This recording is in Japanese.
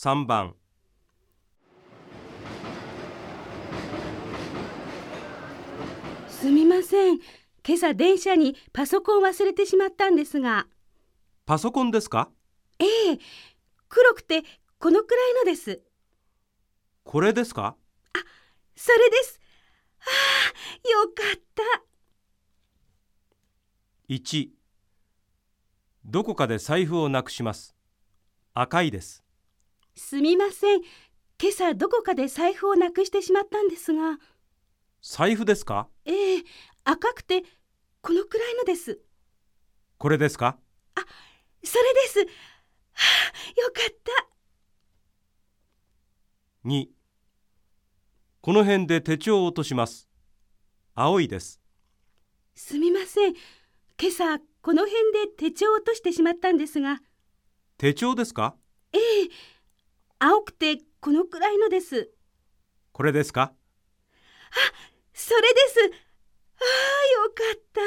3番。すみません。今朝電車にパソコンを忘れてしまったんですが。パソコンですか？ええ。黒くてこのくらいのです。これですか？それです。ああよかった。1どこかで財布をなくします。赤いですすみません。今朝どこかで財布をなくしてしまったんですが。財布ですか？ええ赤くてこのくらいのです。これですか？それです。はあよかった。2この辺で手帳を落とします。青いです。すみません。今朝この辺で手帳を落としてしまったんですが。手帳ですか？ええ青くてこのくらいのです。これですか？あ、それです。ああ、よかった。